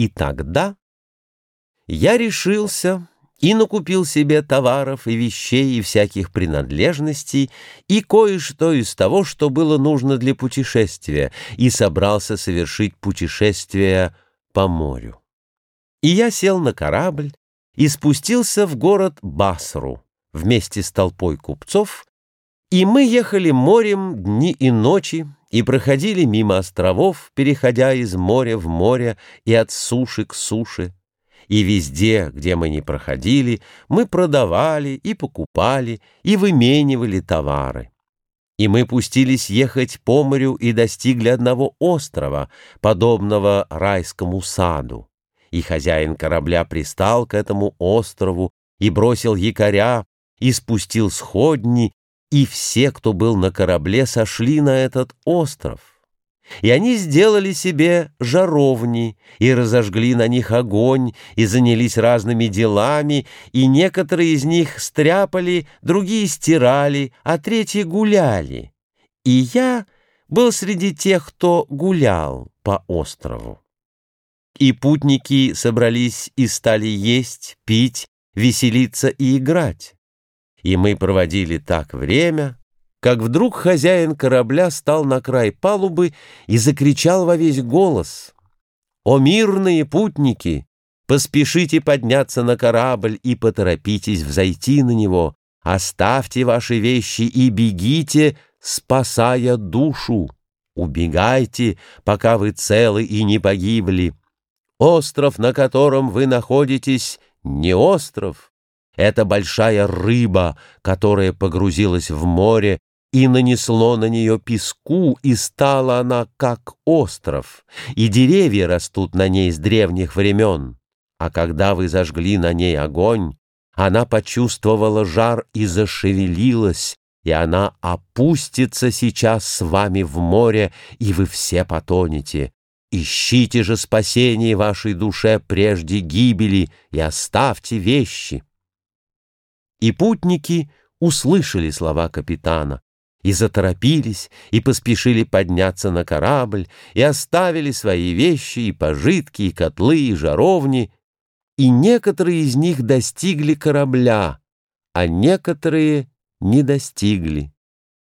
И тогда я решился и накупил себе товаров и вещей и всяких принадлежностей и кое-что из того, что было нужно для путешествия, и собрался совершить путешествие по морю. И я сел на корабль и спустился в город Басру вместе с толпой купцов, и мы ехали морем дни и ночи, и проходили мимо островов, переходя из моря в море и от суши к суше. И везде, где мы не проходили, мы продавали и покупали, и выменивали товары. И мы пустились ехать по морю и достигли одного острова, подобного райскому саду. И хозяин корабля пристал к этому острову и бросил якоря, и спустил сходни, и все, кто был на корабле, сошли на этот остров. И они сделали себе жаровни, и разожгли на них огонь, и занялись разными делами, и некоторые из них стряпали, другие стирали, а третьи гуляли. И я был среди тех, кто гулял по острову. И путники собрались и стали есть, пить, веселиться и играть. И мы проводили так время, как вдруг хозяин корабля стал на край палубы и закричал во весь голос. «О мирные путники! Поспешите подняться на корабль и поторопитесь взойти на него. Оставьте ваши вещи и бегите, спасая душу. Убегайте, пока вы целы и не погибли. Остров, на котором вы находитесь, не остров, это большая рыба, которая погрузилась в море и нанесло на нее песку, и стала она как остров, и деревья растут на ней с древних времен. А когда вы зажгли на ней огонь, она почувствовала жар и зашевелилась, и она опустится сейчас с вами в море, и вы все потонете. Ищите же спасение вашей душе прежде гибели и оставьте вещи. И путники услышали слова капитана, и заторопились, и поспешили подняться на корабль, и оставили свои вещи, и пожитки, и котлы, и жаровни, и некоторые из них достигли корабля, а некоторые не достигли.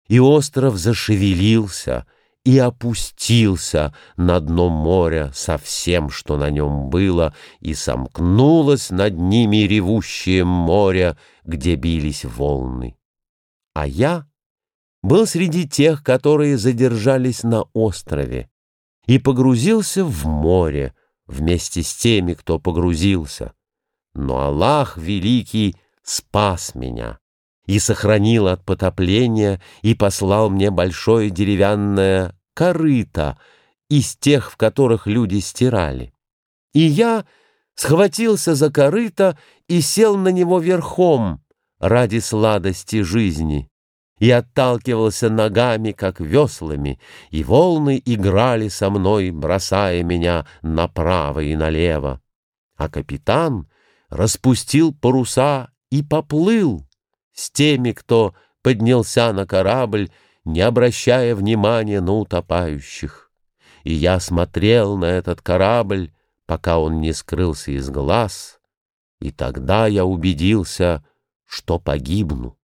И остров зашевелился — и опустился на дно моря со всем, что на нем было, и сомкнулось над ними ревущее море, где бились волны. А я был среди тех, которые задержались на острове, и погрузился в море вместе с теми, кто погрузился. Но Аллах Великий спас меня и сохранил от потопления, и послал мне большое деревянное корыто из тех, в которых люди стирали. И я схватился за корыто и сел на него верхом ради сладости жизни, и отталкивался ногами, как веслами, и волны играли со мной, бросая меня направо и налево. А капитан распустил паруса и поплыл, с теми, кто поднялся на корабль, не обращая внимания на утопающих. И я смотрел на этот корабль, пока он не скрылся из глаз, и тогда я убедился, что погибну.